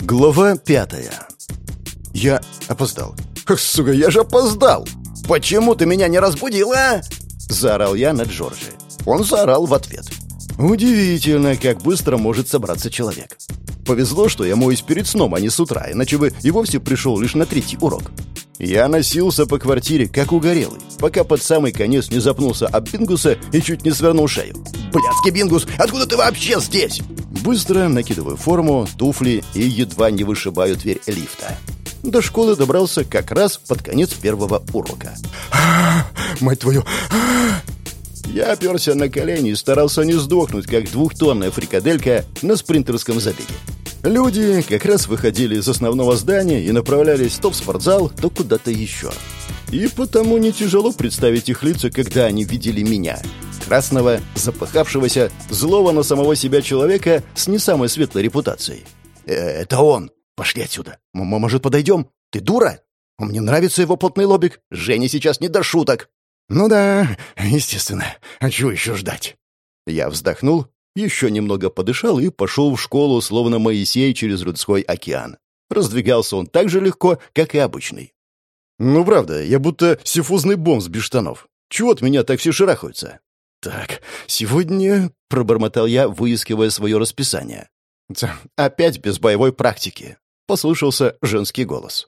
Глава пятая. Я опоздал. Сука, я же опоздал! Почему ты меня не разбудила? а?» Заорал я на Джорджи. Он заорал в ответ. Удивительно, как быстро может собраться человек. Повезло, что я моюсь перед сном, а не с утра, иначе бы и вовсе пришел лишь на третий урок. Я носился по квартире, как угорелый, пока под самый конец не запнулся об Бингуса и чуть не свернул шею. «Блядский Бингус, откуда ты вообще здесь?» Быстро накидываю форму, туфли и едва не вышибаю дверь лифта. До школы добрался как раз под конец первого урока. «Мать твою!» Я оперся на колени и старался не сдохнуть, как двухтонная фрикаделька на спринтерском забеге. Люди как раз выходили из основного здания и направлялись то в спортзал, то куда-то еще. И потому не тяжело представить их лица, когда они видели меня. Красного, запыхавшегося, злого на самого себя человека с не самой светлой репутацией. «Э, «Это он! Пошли отсюда! М может, подойдем? Ты дура? Мне нравится его потный лобик. Женя сейчас не до шуток!» «Ну да, естественно. А чего еще ждать?» Я вздохнул, еще немного подышал и пошел в школу, словно Моисей через людской океан. Раздвигался он так же легко, как и обычный. «Ну, правда, я будто сифузный бомб без штанов. Чего от меня так все шарахаются?» «Так, сегодня...» — пробормотал я, выискивая свое расписание. «Опять без боевой практики», — послышался женский голос.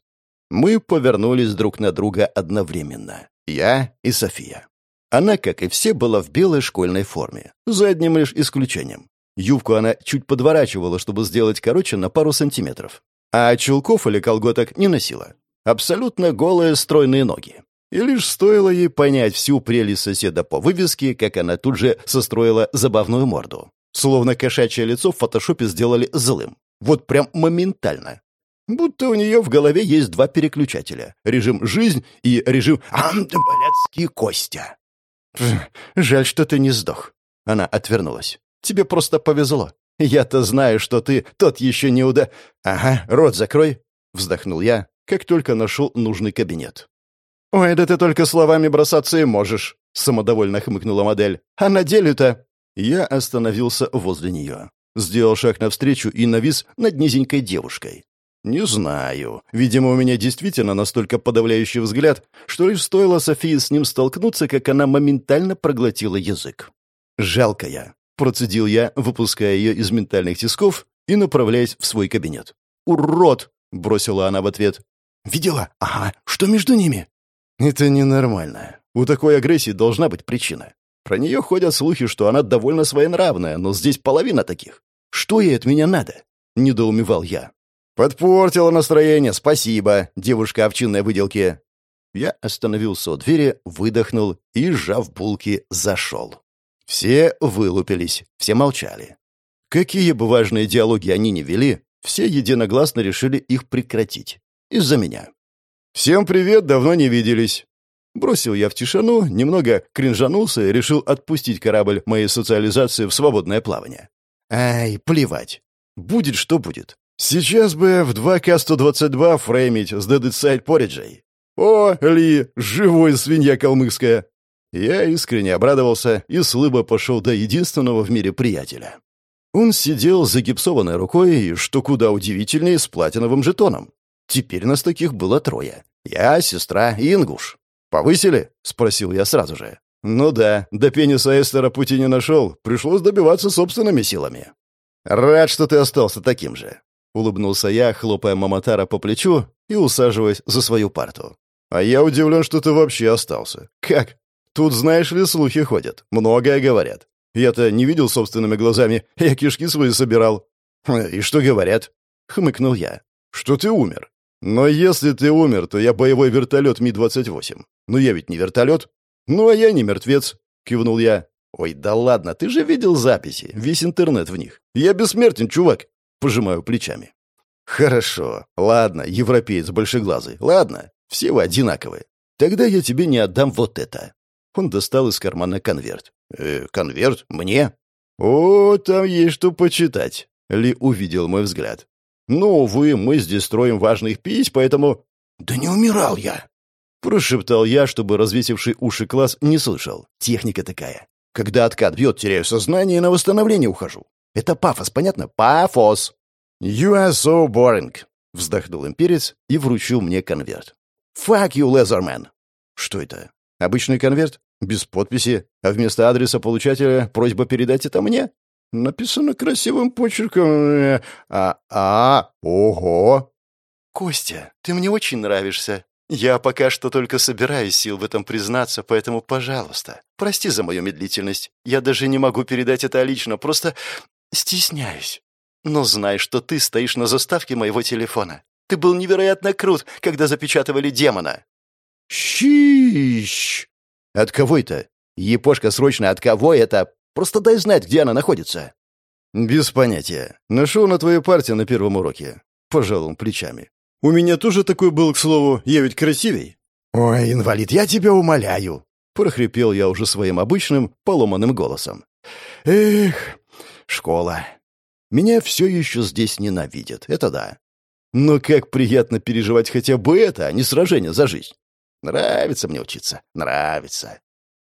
Мы повернулись друг на друга одновременно. Я и София. Она, как и все, была в белой школьной форме, за одним лишь исключением. Юбку она чуть подворачивала, чтобы сделать короче на пару сантиметров. А чулков или колготок не носила. Абсолютно голые стройные ноги. И лишь стоило ей понять всю прелесть соседа по вывеске, как она тут же состроила забавную морду. Словно кошачье лицо в фотошопе сделали злым. Вот прям моментально. Будто у нее в голове есть два переключателя. Режим «жизнь» и режим «блядский Костя». «Жаль, что ты не сдох». Она отвернулась. «Тебе просто повезло. Я-то знаю, что ты тот еще не уда...» «Ага, рот закрой», — вздохнул я, как только нашел нужный кабинет. «Ой, да ты только словами бросаться и можешь», — самодовольно хмыкнула модель. «А на деле-то...» Я остановился возле нее. Сделал шаг навстречу и навис над низенькой девушкой. Не знаю. Видимо, у меня действительно настолько подавляющий взгляд, что лишь стоило Софии с ним столкнуться, как она моментально проглотила язык. «Жалкая», — процедил я, выпуская ее из ментальных тисков и направляясь в свой кабинет. «Урод!» — бросила она в ответ. «Видела? Ага. Что между ними?» «Это ненормально. У такой агрессии должна быть причина. Про нее ходят слухи, что она довольно своенравная, но здесь половина таких. Что ей от меня надо?» — недоумевал я. «Подпортила настроение, спасибо, девушка овчинной выделки». Я остановился у двери, выдохнул и, сжав булки, зашел. Все вылупились, все молчали. Какие бы важные диалоги они ни вели, все единогласно решили их прекратить. Из-за меня. «Всем привет, давно не виделись». Бросил я в тишину, немного кринжанулся и решил отпустить корабль моей социализации в свободное плавание. Ай, плевать. Будет, что будет. Сейчас бы в 2К-122 фреймить с Side Porridge. О, Ли, живой свинья калмыцкая. Я искренне обрадовался и с лыба пошел до единственного в мире приятеля. Он сидел загипсованной рукой и, что куда удивительнее, с платиновым жетоном. Теперь нас таких было трое. Я, сестра и ингуш. «Повысили?» — спросил я сразу же. «Ну да, до пениса Эстера пути не нашел. Пришлось добиваться собственными силами». «Рад, что ты остался таким же. — улыбнулся я, хлопая Маматара по плечу и усаживаясь за свою парту. «А я удивлен, что ты вообще остался. Как? Тут, знаешь ли, слухи ходят. Многое говорят. Я-то не видел собственными глазами, я кишки свои собирал». «И что говорят?» — хмыкнул я. «Что ты умер. Но если ты умер, то я боевой вертолет Ми-28. Но я ведь не вертолет. Ну, а я не мертвец», — кивнул я. «Ой, да ладно, ты же видел записи, весь интернет в них. Я бессмертен, чувак. Пожимаю плечами. «Хорошо. Ладно, европеец большеглазый. Ладно, все вы одинаковые. Тогда я тебе не отдам вот это». Он достал из кармана конверт. «Э, конверт? Мне?» «О, там есть что почитать», — Ли увидел мой взгляд. «Ну, увы, мы здесь строим важных пись, поэтому...» «Да не умирал я!» Прошептал я, чтобы развесивший уши класс не слышал. Техника такая. Когда откат бьет, теряю сознание и на восстановление ухожу. Это пафос, понятно? Пафос. «You are so boring», — вздохнул имперец и вручил мне конверт. «Fuck you, Leatherman!» «Что это? Обычный конверт? Без подписи, а вместо адреса получателя просьба передать это мне?» «Написано красивым почерком. А, а, ого!» «Костя, ты мне очень нравишься. Я пока что только собираюсь сил в этом признаться, поэтому, пожалуйста, прости за мою медлительность. Я даже не могу передать это лично, просто стесняюсь. Но знай, что ты стоишь на заставке моего телефона. Ты был невероятно крут, когда запечатывали демона». «Щищ! От кого это? Епошка, срочно, от кого это? Просто дай знать, где она находится». «Без понятия. Нашел на твою партию на первом уроке». Пожал он плечами. «У меня тоже такой был, к слову. Я ведь красивей». «Ой, инвалид, я тебя умоляю!» прохрипел я уже своим обычным, поломанным голосом. «Эх, школа. Меня все еще здесь ненавидят, это да. Но как приятно переживать хотя бы это, а не сражение за жизнь. Нравится мне учиться, нравится.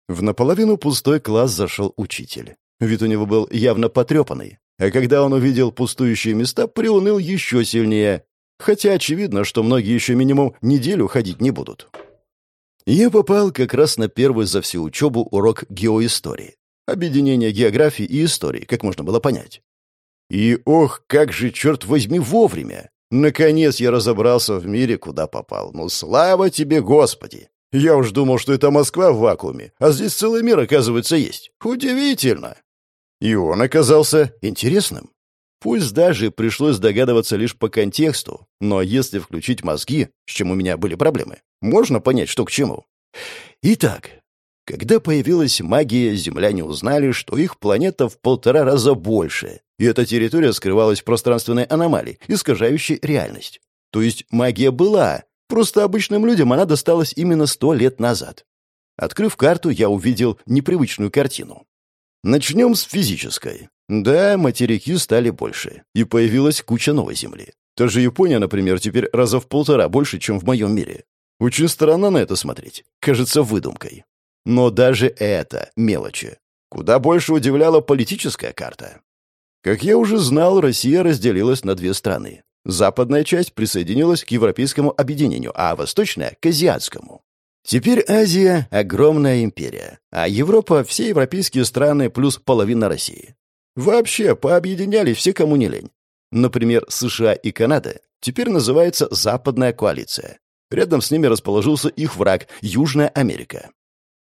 В наполовину пустой класс зашел учитель. Вид у него был явно потрепанный, а когда он увидел пустующие места, приуныл еще сильнее, хотя очевидно, что многие еще минимум неделю ходить не будут. Я попал как раз на первый за всю учебу урок геоистории. Объединение географии и истории, как можно было понять. И ох, как же, черт возьми, вовремя! Наконец я разобрался в мире, куда попал. Ну, слава тебе, Господи! Я уж думал, что это Москва в вакууме, а здесь целый мир, оказывается, есть. Удивительно! И он оказался интересным. Пусть даже пришлось догадываться лишь по контексту, но если включить мозги, с чем у меня были проблемы, можно понять, что к чему. Итак, когда появилась магия, земляне узнали, что их планета в полтора раза больше, и эта территория скрывалась в пространственной аномалии, искажающей реальность. То есть магия была, просто обычным людям она досталась именно сто лет назад. Открыв карту, я увидел непривычную картину. Начнем с физической. Да, материки стали больше, и появилась куча новой земли. Та же Япония, например, теперь раза в полтора больше, чем в моем мире. Очень странно на это смотреть. Кажется выдумкой. Но даже это мелочи. Куда больше удивляла политическая карта. Как я уже знал, Россия разделилась на две страны. Западная часть присоединилась к Европейскому объединению, а восточная — к Азиатскому. Теперь Азия — огромная империя, а Европа — все европейские страны плюс половина России. Вообще, пообъединяли все, кому не лень. Например, США и Канада теперь называется Западная коалиция. Рядом с ними расположился их враг — Южная Америка.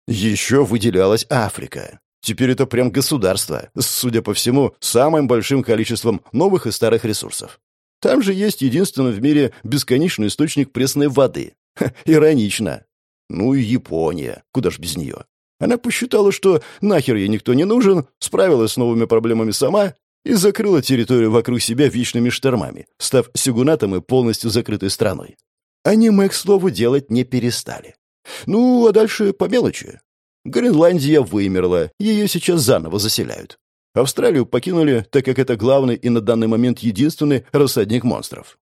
Еще выделялась Африка. Теперь это прям государство, судя по всему, самым большим количеством новых и старых ресурсов. Там же есть единственный в мире бесконечный источник пресной воды. Ха, иронично. Ну и Япония. Куда ж без нее? Она посчитала, что нахер ей никто не нужен, справилась с новыми проблемами сама и закрыла территорию вокруг себя вечными штормами, став сигунатом и полностью закрытой страной. Аниме, к слову, делать не перестали. Ну, а дальше по мелочи. Гренландия вымерла, ее сейчас заново заселяют. Австралию покинули, так как это главный и на данный момент единственный рассадник монстров.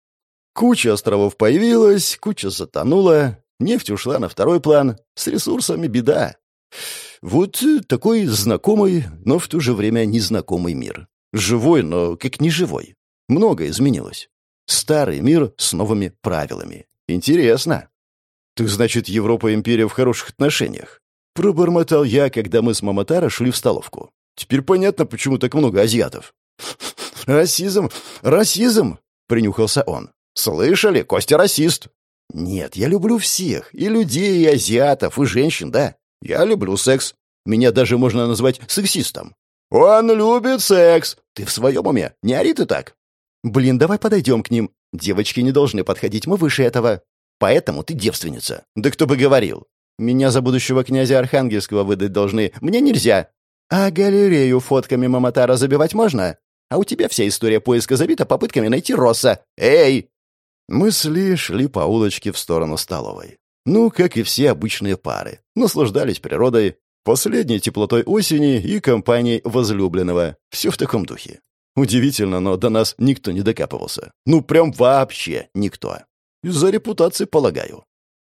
Куча островов появилась, куча затонула, нефть ушла на второй план, с ресурсами беда. Вот такой знакомый, но в то же время незнакомый мир. Живой, но как неживой. Многое изменилось. Старый мир с новыми правилами. Интересно. «Так значит, Европа и империя в хороших отношениях?» Пробормотал я, когда мы с Маматара шли в столовку. «Теперь понятно, почему так много азиатов». «Расизм! Расизм!» — принюхался он. «Слышали? Костя расист!» «Нет, я люблю всех. И людей, и азиатов, и женщин, да. Я люблю секс. Меня даже можно назвать сексистом». «Он любит секс! Ты в своем уме? Не ори ты так!» «Блин, давай подойдем к ним. Девочки не должны подходить, мы выше этого». Поэтому ты девственница. Да кто бы говорил. Меня за будущего князя Архангельского выдать должны. Мне нельзя. А галерею фотками Маматара забивать можно? А у тебя вся история поиска забита попытками найти Росса. Эй!» Мысли шли по улочке в сторону столовой. Ну, как и все обычные пары. Наслаждались природой, последней теплотой осени и компанией возлюбленного. Все в таком духе. Удивительно, но до нас никто не докапывался. Ну, прям вообще никто. Из-за репутации, полагаю.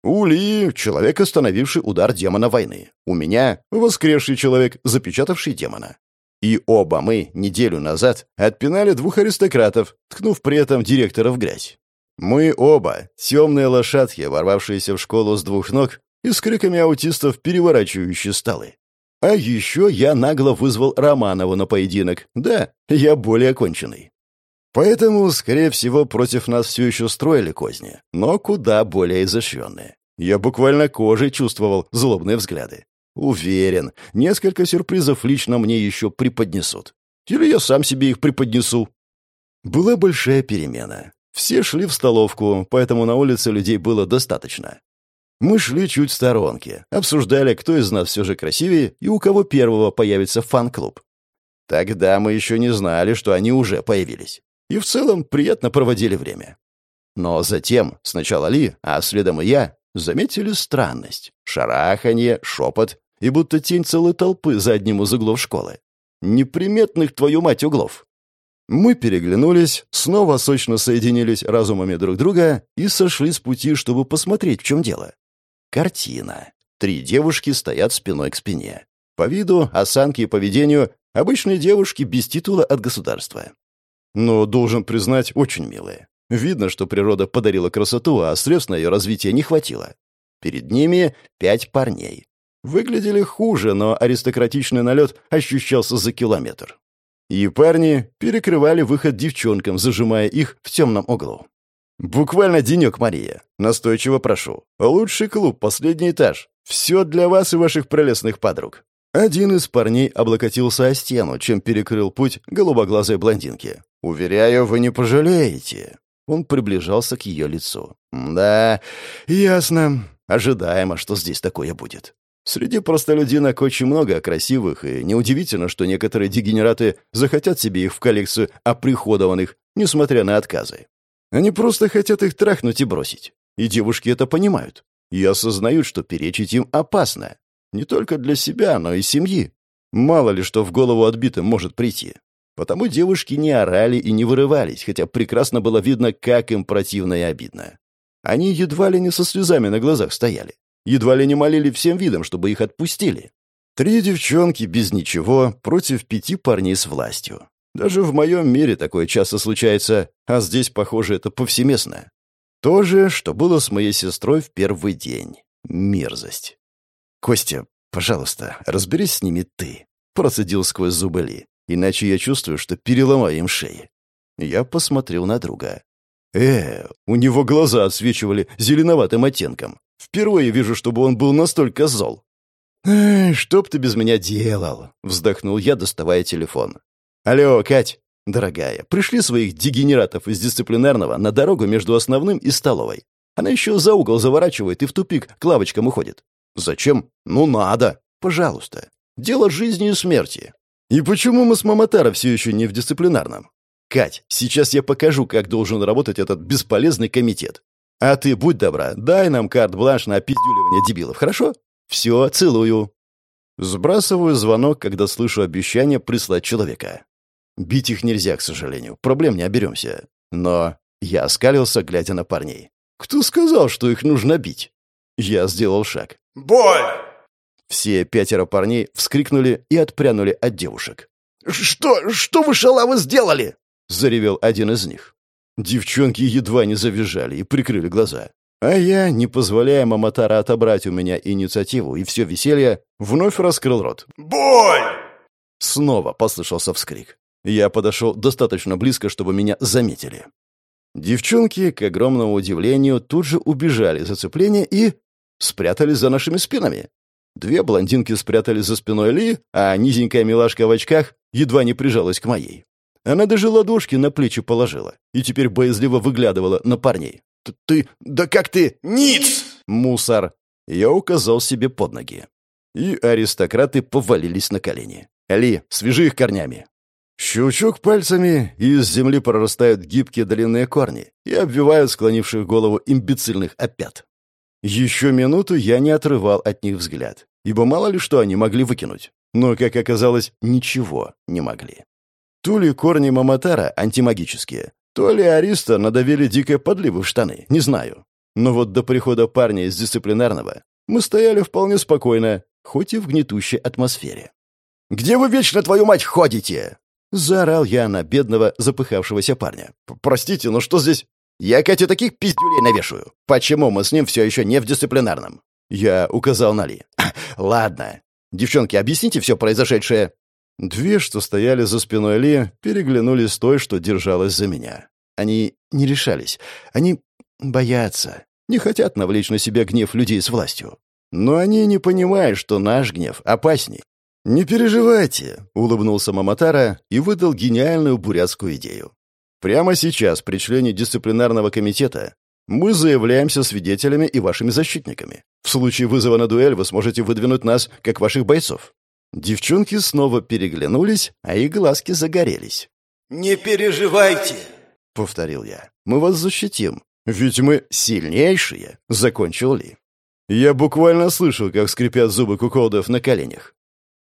У Ли — человек, остановивший удар демона войны. У меня — воскресший человек, запечатавший демона. И оба мы неделю назад отпинали двух аристократов, ткнув при этом директора в грязь. Мы оба, темные лошадки, ворвавшиеся в школу с двух ног и с криками аутистов, переворачивающие столы. А еще я нагло вызвал Романову на поединок. Да, я более оконченный. Поэтому, скорее всего, против нас все еще строили козни, но куда более изощренные. Я буквально кожей чувствовал злобные взгляды. Уверен, несколько сюрпризов лично мне еще преподнесут. Или я сам себе их преподнесу. Была большая перемена. Все шли в столовку, поэтому на улице людей было достаточно. Мы шли чуть в сторонке, обсуждали, кто из нас все же красивее и у кого первого появится фан-клуб. Тогда мы еще не знали, что они уже появились. И в целом приятно проводили время. Но затем сначала Ли, а следом и я, заметили странность. Шараханье, шепот и будто тень целой толпы за одним из углов школы. Неприметных, твою мать, углов. Мы переглянулись, снова сочно соединились разумами друг друга и сошли с пути, чтобы посмотреть, в чем дело. Картина. Три девушки стоят спиной к спине. По виду, осанке и поведению обычные девушки без титула от государства. Но, должен признать, очень милые. Видно, что природа подарила красоту, а средств на ее развитие не хватило. Перед ними пять парней. Выглядели хуже, но аристократичный налет ощущался за километр. И парни перекрывали выход девчонкам, зажимая их в темном углу. «Буквально денек, Мария. Настойчиво прошу. Лучший клуб, последний этаж. Все для вас и ваших прелестных подруг». Один из парней облокотился о стену, чем перекрыл путь голубоглазой блондинке. «Уверяю, вы не пожалеете». Он приближался к ее лицу. «Да, ясно. Ожидаемо, что здесь такое будет. Среди простолюдинок очень много красивых, и неудивительно, что некоторые дегенераты захотят себе их в коллекцию оприходованных, несмотря на отказы. Они просто хотят их трахнуть и бросить. И девушки это понимают. И осознают, что перечить им опасно. Не только для себя, но и семьи. Мало ли что в голову отбитым может прийти. Потому девушки не орали и не вырывались, хотя прекрасно было видно, как им противно и обидно. Они едва ли не со слезами на глазах стояли. Едва ли не молили всем видом, чтобы их отпустили. Три девчонки без ничего против пяти парней с властью. Даже в моем мире такое часто случается, а здесь, похоже, это повсеместно. То же, что было с моей сестрой в первый день. Мерзость. «Костя, пожалуйста, разберись с ними ты», — процедил сквозь зубы Ли. «Иначе я чувствую, что переломаю им шеи». Я посмотрел на друга. «Э, у него глаза отсвечивали зеленоватым оттенком. Впервые вижу, чтобы он был настолько зол». «Эй, что б ты без меня делал?» — вздохнул я, доставая телефон. «Алло, Кать, дорогая, пришли своих дегенератов из дисциплинарного на дорогу между основным и столовой. Она еще за угол заворачивает и в тупик к лавочкам уходит. Зачем? Ну, надо. Пожалуйста. Дело жизни и смерти. И почему мы с Маматара все еще не в дисциплинарном? Кать, сейчас я покажу, как должен работать этот бесполезный комитет. А ты, будь добра, дай нам карт-бланш на опиздюливание дебилов, хорошо? Все, целую. Сбрасываю звонок, когда слышу обещание прислать человека. Бить их нельзя, к сожалению. Проблем не оберемся. Но я оскалился, глядя на парней. Кто сказал, что их нужно бить? Я сделал шаг. «Боль!» Все пятеро парней вскрикнули и отпрянули от девушек. «Что? Что вы, шалавы, сделали?» — заревел один из них. Девчонки едва не завизжали и прикрыли глаза. А я, не позволяя Маматара отобрать у меня инициативу и все веселье, вновь раскрыл рот. «Боль!» Снова послышался вскрик. Я подошел достаточно близко, чтобы меня заметили. Девчонки, к огромному удивлению, тут же убежали за цепление и спрятались за нашими спинами. Две блондинки спрятались за спиной Ли, а низенькая милашка в очках едва не прижалась к моей. Она даже ладошки на плечи положила и теперь боязливо выглядывала на парней. «Ты... Да как ты... Ниц!» «Мусор!» Я указал себе под ноги. И аристократы повалились на колени. «Ли, свяжи их корнями!» Щелчок пальцами, и из земли прорастают гибкие длинные корни и обвивают склонивших голову имбецильных опят. Еще минуту я не отрывал от них взгляд, ибо мало ли что они могли выкинуть. Но, как оказалось, ничего не могли. То ли корни Маматара антимагические, то ли Ариста надавили дикой подливы в штаны, не знаю. Но вот до прихода парня из дисциплинарного мы стояли вполне спокойно, хоть и в гнетущей атмосфере. Где вы вечно, твою мать, ходите?» Заорал я на бедного, запыхавшегося парня. «Простите, но что здесь?» «Я Кате таких пиздюлей навешаю. Почему мы с ним все еще не в дисциплинарном?» Я указал на Ли. «Ладно. Девчонки, объясните все произошедшее». Две, что стояли за спиной Ли, переглянулись с той, что держалась за меня. Они не решались. Они боятся. Не хотят навлечь на себя гнев людей с властью. Но они не понимают, что наш гнев опасней. «Не переживайте», — улыбнулся Маматара и выдал гениальную бурятскую идею. «Прямо сейчас, при члене дисциплинарного комитета, мы заявляемся свидетелями и вашими защитниками. В случае вызова на дуэль вы сможете выдвинуть нас, как ваших бойцов». Девчонки снова переглянулись, а их глазки загорелись. «Не переживайте», — повторил я. «Мы вас защитим. Ведь мы сильнейшие», — закончил Ли. Я буквально слышал, как скрипят зубы куколдов на коленях.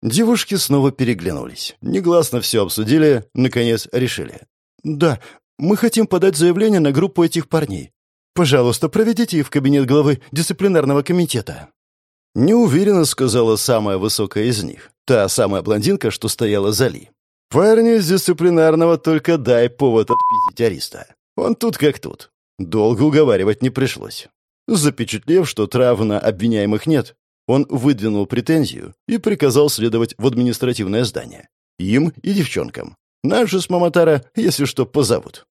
Девушки снова переглянулись. Негласно все обсудили, наконец решили. «Да, мы хотим подать заявление на группу этих парней. Пожалуйста, проведите их в кабинет главы дисциплинарного комитета». Неуверенно сказала самая высокая из них, та самая блондинка, что стояла за Ли. «Парни из дисциплинарного только дай повод отпиздить Ариста. Он тут как тут. Долго уговаривать не пришлось». Запечатлев, что трав на обвиняемых нет, он выдвинул претензию и приказал следовать в административное здание. Им и девчонкам. Же с Маматара, если что, позовут.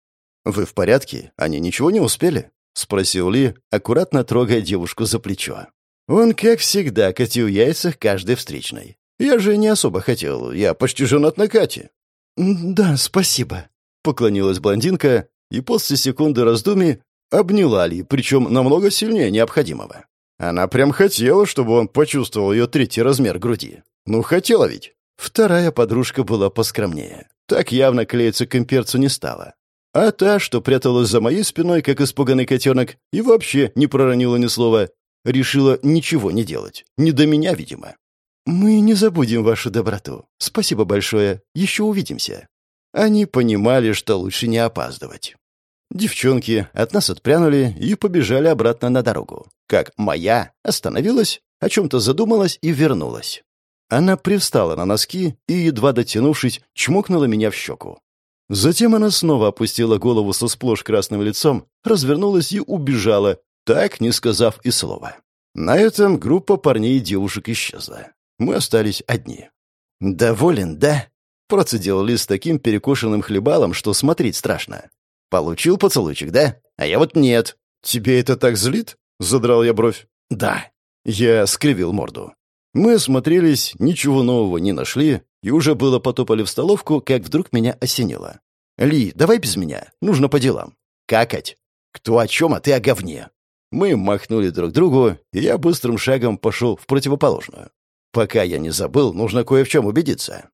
«Вы в порядке? Они ничего не успели?» — спросил Ли, аккуратно трогая девушку за плечо. Он, как всегда, катил яйца каждой встречной. Я же не особо хотел, я почти женат на Кате. «Да, спасибо», — поклонилась блондинка и после секунды раздумий обняла Ли, причем намного сильнее необходимого. Она прям хотела, чтобы он почувствовал ее третий размер груди. Ну, хотела ведь. Вторая подружка была поскромнее. Так явно клеиться к имперцу не стала. А та, что пряталась за моей спиной, как испуганный котенок, и вообще не проронила ни слова, решила ничего не делать. Не до меня, видимо. «Мы не забудем вашу доброту. Спасибо большое. Еще увидимся». Они понимали, что лучше не опаздывать. Девчонки от нас отпрянули и побежали обратно на дорогу. Как моя остановилась, о чем-то задумалась и вернулась. Она привстала на носки и, едва дотянувшись, чмокнула меня в щеку. Затем она снова опустила голову со сплошь красным лицом, развернулась и убежала, так не сказав и слова. На этом группа парней и девушек исчезла. Мы остались одни. «Доволен, да?» — процедил Ли с таким перекошенным хлебалом, что смотреть страшно. Получил поцелуйчик, да? А я вот нет. Тебе это так злит? Задрал я бровь. Да. Я скривил морду. Мы осмотрелись, ничего нового не нашли, и уже было потопали в столовку, как вдруг меня осенило. «Ли, давай без меня. Нужно по делам». «Какать?» «Кто о чем, а ты о говне». Мы махнули друг другу, и я быстрым шагом пошел в противоположную. Пока я не забыл, нужно кое в чем убедиться.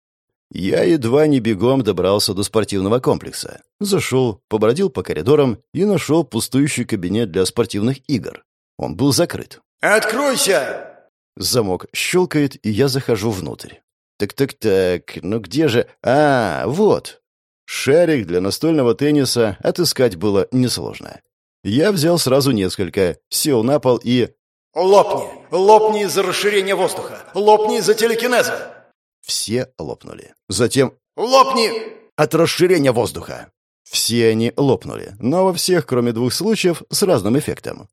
Я едва не бегом добрался до спортивного комплекса. Зашел, побродил по коридорам и нашел пустующий кабинет для спортивных игр. Он был закрыт. «Откройся!» Замок щелкает, и я захожу внутрь. Так-так-так, ну где же... А, вот. Шарик для настольного тенниса отыскать было несложно. Я взял сразу несколько, сел на пол и... «Лопни! Лопни из-за расширения воздуха! Лопни из-за телекинеза!» Все лопнули. Затем «Лопни!» от расширения воздуха. Все они лопнули, но во всех, кроме двух случаев, с разным эффектом.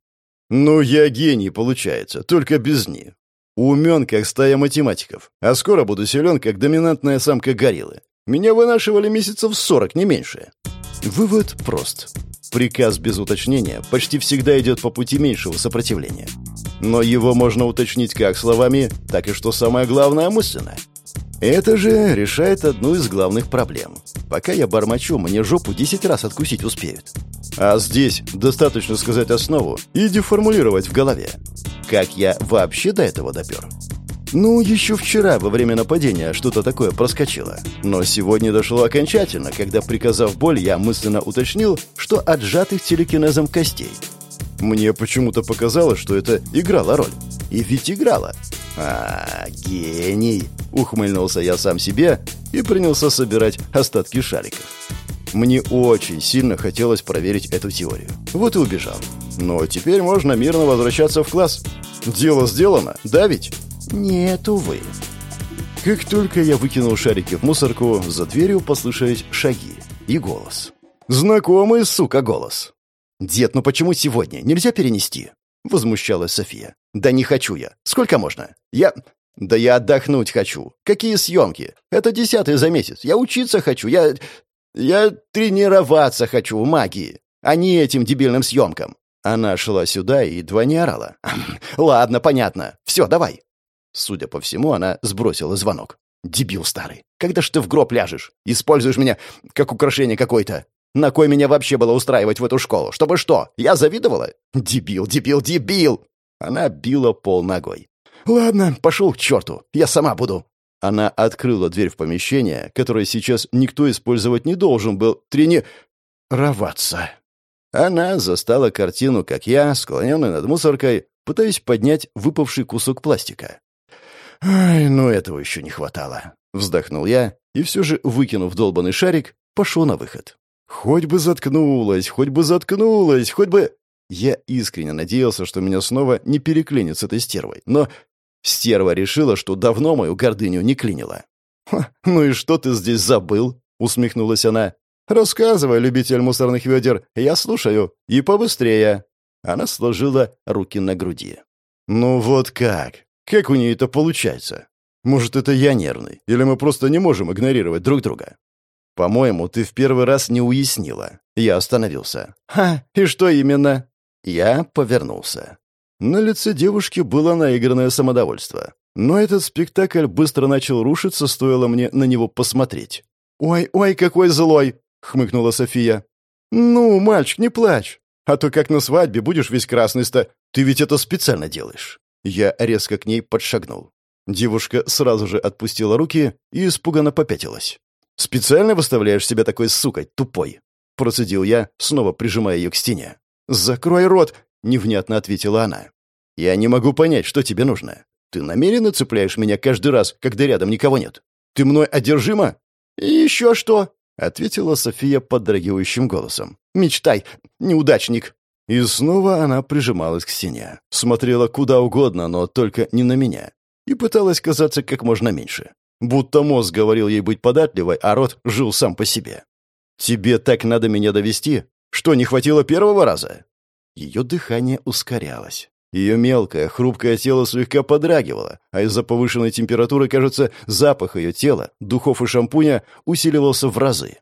Ну, я гений, получается, только без «ни». Умен, как стая математиков, а скоро буду силен, как доминантная самка гориллы. Меня вынашивали месяцев сорок, не меньше. Вывод прост. Приказ без уточнения почти всегда идет по пути меньшего сопротивления. Но его можно уточнить как словами, так и, что самое главное, мысленно. Это же решает одну из главных проблем. Пока я бормочу, мне жопу 10 раз откусить успеют. А здесь достаточно сказать основу и деформулировать в голове. Как я вообще до этого допер? Ну, еще вчера во время нападения что-то такое проскочило. Но сегодня дошло окончательно, когда, приказав боль, я мысленно уточнил, что отжатых телекинезом костей. Мне почему-то показалось, что это играло роль. И ведь играла. А, гений! Ухмыльнулся я сам себе и принялся собирать остатки шариков. Мне очень сильно хотелось проверить эту теорию. Вот и убежал. Но теперь можно мирно возвращаться в класс. Дело сделано, да ведь? Нет, увы. Как только я выкинул шарики в мусорку, за дверью послышались шаги и голос. Знакомый, сука, голос. «Дед, ну почему сегодня? Нельзя перенести?» Возмущалась София. «Да не хочу я. Сколько можно? Я... Да я отдохнуть хочу. Какие съемки? Это десятый за месяц. Я учиться хочу. Я... Я тренироваться хочу в магии, а не этим дебильным съемкам». Она шла сюда и едва не орала. «Ладно, понятно. Все, давай». Судя по всему, она сбросила звонок. «Дебил старый. Когда ж ты в гроб ляжешь? Используешь меня как украшение какое-то? На кой меня вообще было устраивать в эту школу? Чтобы что? Я завидовала? Дебил, дебил, дебил!» Она била пол ногой. «Ладно, пошел к черту. Я сама буду». Она открыла дверь в помещение, которое сейчас никто использовать не должен был тренироваться. Она застала картину, как я, склоненный над мусоркой, пытаюсь поднять выпавший кусок пластика. «Ай, ну этого еще не хватало», — вздохнул я и все же, выкинув долбанный шарик, пошел на выход. «Хоть бы заткнулась, хоть бы заткнулась, хоть бы...» Я искренне надеялся, что меня снова не переклинит с этой стервой, но стерва решила, что давно мою гордыню не клинила. «Ну и что ты здесь забыл?» — усмехнулась она. «Рассказывай, любитель мусорных ведер, я слушаю. И побыстрее». Она сложила руки на груди. «Ну вот как? Как у нее это получается? Может, это я нервный? Или мы просто не можем игнорировать друг друга?» «По-моему, ты в первый раз не уяснила». Я остановился. «Ха, и что именно?» Я повернулся. На лице девушки было наигранное самодовольство. Но этот спектакль быстро начал рушиться, стоило мне на него посмотреть. «Ой, ой, какой злой!» — хмыкнула София. «Ну, мальчик, не плачь. А то как на свадьбе будешь весь красный-ста. Ты ведь это специально делаешь». Я резко к ней подшагнул. Девушка сразу же отпустила руки и испуганно попятилась. «Специально выставляешь себя такой сукой, тупой?» Процедил я, снова прижимая ее к стене. «Закрой рот!» — невнятно ответила она. «Я не могу понять, что тебе нужно. Ты намеренно цепляешь меня каждый раз, когда рядом никого нет? Ты мной одержима?» «И еще что?» ответила София подрагивающим голосом. «Мечтай, неудачник!» И снова она прижималась к стене, смотрела куда угодно, но только не на меня, и пыталась казаться как можно меньше. Будто мозг говорил ей быть податливой, а рот жил сам по себе. «Тебе так надо меня довести? Что, не хватило первого раза?» Ее дыхание ускорялось. Ее мелкое, хрупкое тело слегка подрагивало, а из-за повышенной температуры, кажется, запах ее тела, духов и шампуня усиливался в разы.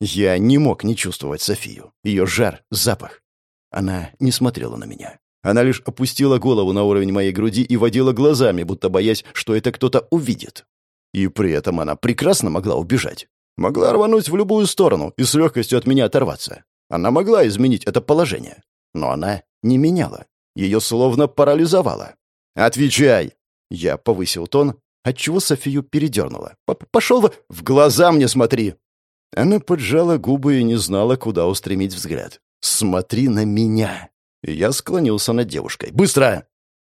Я не мог не чувствовать Софию, ее жар, запах. Она не смотрела на меня. Она лишь опустила голову на уровень моей груди и водила глазами, будто боясь, что это кто-то увидит. И при этом она прекрасно могла убежать. Могла рвануть в любую сторону и с легкостью от меня оторваться. Она могла изменить это положение. Но она не меняла. Ее словно парализовало. «Отвечай!» Я повысил тон, отчего Софию передернула. «Пошел. В глаза мне смотри!» Она поджала губы и не знала, куда устремить взгляд. «Смотри на меня!» Я склонился над девушкой. «Быстро!»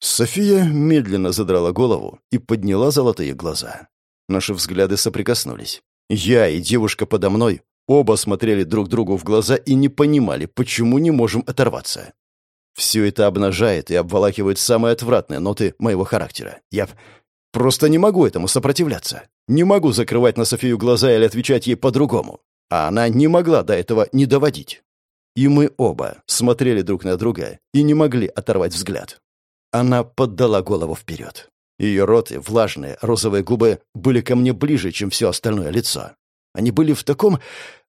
София медленно задрала голову и подняла золотые глаза. Наши взгляды соприкоснулись. Я и девушка подо мной оба смотрели друг другу в глаза и не понимали, почему не можем оторваться. Все это обнажает и обволакивает самые отвратные ноты моего характера. Я просто не могу этому сопротивляться. Не могу закрывать на Софию глаза или отвечать ей по-другому. А она не могла до этого не доводить. И мы оба смотрели друг на друга и не могли оторвать взгляд. Она поддала голову вперед. Ее рот влажные розовые губы были ко мне ближе, чем все остальное лицо. Они были в таком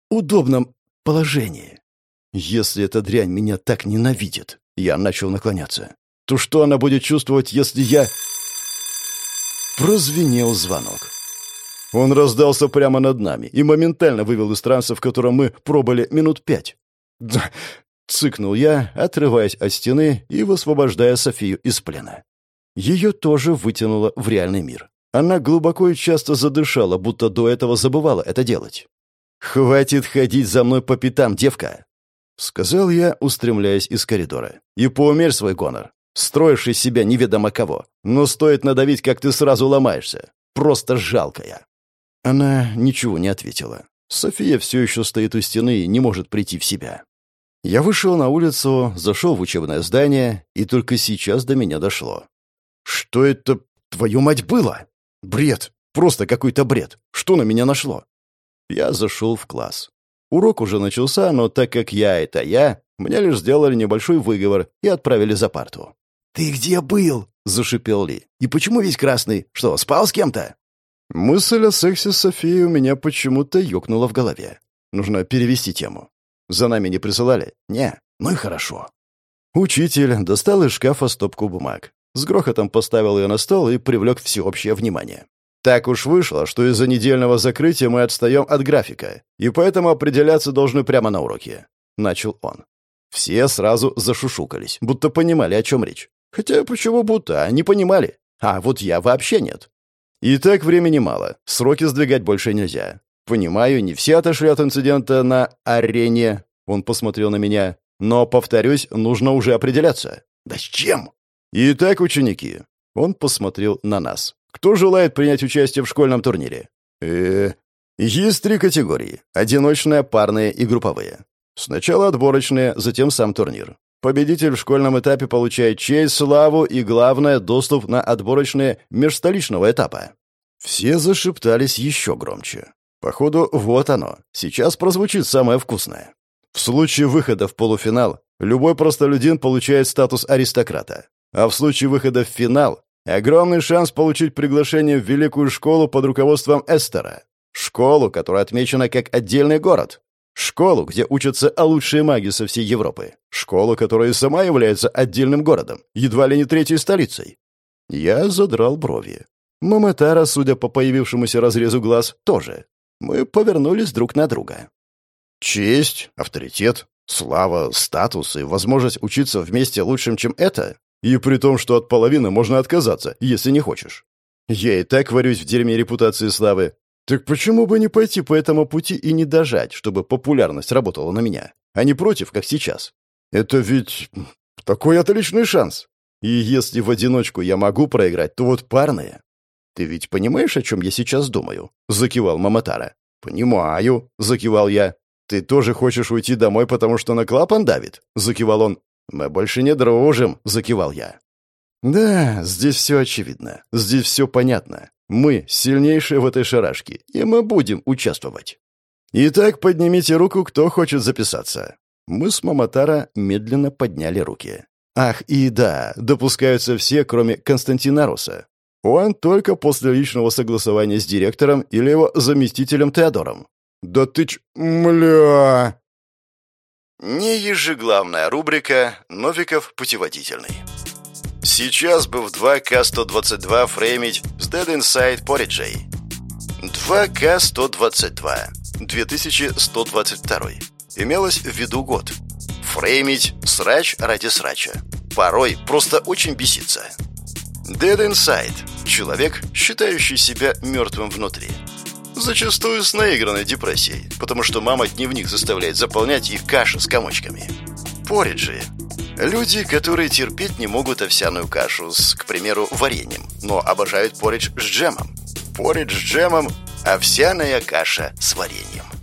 удобном положении. Если эта дрянь меня так ненавидит, я начал наклоняться. То что она будет чувствовать, если я... Прозвенел звонок. Он раздался прямо над нами и моментально вывел из транса, в котором мы пробыли минут пять. «Да!» — цыкнул я, отрываясь от стены и высвобождая Софию из плена. Ее тоже вытянуло в реальный мир. Она глубоко и часто задышала, будто до этого забывала это делать. «Хватит ходить за мной по пятам, девка!» Сказал я, устремляясь из коридора. «И поумерь свой гонор. Строишь из себя неведомо кого. Но стоит надавить, как ты сразу ломаешься. Просто жалкая». Она ничего не ответила. София все еще стоит у стены и не может прийти в себя. Я вышел на улицу, зашел в учебное здание, и только сейчас до меня дошло. «Что это, твою мать, было?» «Бред! Просто какой-то бред. Что на меня нашло? Я зашел в класс. Урок уже начался, но так как я — это я, мне лишь сделали небольшой выговор и отправили за парту. «Ты где был?» — зашипел Ли. «И почему весь красный? Что, спал с кем-то?» Мысль о сексе с Софией у меня почему-то ёкнула в голове. Нужно перевести тему. За нами не присылали? Не. Ну и хорошо. Учитель достал из шкафа стопку бумаг. С грохотом поставил ее на стол и привлек всеобщее внимание. Так уж вышло, что из-за недельного закрытия мы отстаем от графика, и поэтому определяться должны прямо на уроке. Начал он. Все сразу зашушукались, будто понимали, о чем речь. Хотя почему будто, они понимали. А вот я вообще нет. И так времени мало, сроки сдвигать больше нельзя. Понимаю, не все отошли от инцидента на арене. Он посмотрел на меня. Но, повторюсь, нужно уже определяться. Да с чем? Итак, ученики. Он посмотрел на нас. Кто желает принять участие в школьном турнире? Э, есть три категории: одиночные, парные и групповые. Сначала отборочные, затем сам турнир. Победитель в школьном этапе получает честь, славу и, главное, доступ на отборочные межстоличного этапа. Все зашептались еще громче. Походу, вот оно. Сейчас прозвучит самое вкусное. В случае выхода в полуфинал любой простолюдин получает статус аристократа. А в случае выхода в финал Огромный шанс получить приглашение в великую школу под руководством Эстера. Школу, которая отмечена как отдельный город. Школу, где учатся лучшие маги со всей Европы. Школу, которая сама является отдельным городом, едва ли не третьей столицей. Я задрал брови. Маматара, судя по появившемуся разрезу глаз, тоже. Мы повернулись друг на друга. Честь, авторитет, слава, статус и возможность учиться вместе лучшим, чем это и при том, что от половины можно отказаться, если не хочешь. Я и так варюсь в дерьме репутации славы. Так почему бы не пойти по этому пути и не дожать, чтобы популярность работала на меня, а не против, как сейчас? Это ведь такой отличный шанс. И если в одиночку я могу проиграть, то вот парные. Ты ведь понимаешь, о чем я сейчас думаю? Закивал Маматара. Понимаю, закивал я. Ты тоже хочешь уйти домой, потому что на клапан давит? Закивал он. «Мы больше не дружим», — закивал я. «Да, здесь все очевидно. Здесь все понятно. Мы сильнейшие в этой шарашке, и мы будем участвовать. Итак, поднимите руку, кто хочет записаться». Мы с Маматара медленно подняли руки. Ах, и да, допускаются все, кроме Константина Руса. Он только после личного согласования с директором или его заместителем Теодором. «Да ты ч... мля...» Не ежеглавная рубрика «Новиков путеводительный». Сейчас бы в 2К122 фреймить с Dead Inside Porridge. 2К122. 2122. Имелось в виду год. Фреймить срач ради срача. Порой просто очень бесится. Dead Inside. Человек, считающий себя мертвым внутри. Зачастую с наигранной депрессией, потому что мама дневник заставляет заполнять их каша с комочками. Пориджи. Люди, которые терпеть не могут овсяную кашу с, к примеру, вареньем, но обожают поридж с джемом. Поридж с джемом – овсяная каша с вареньем.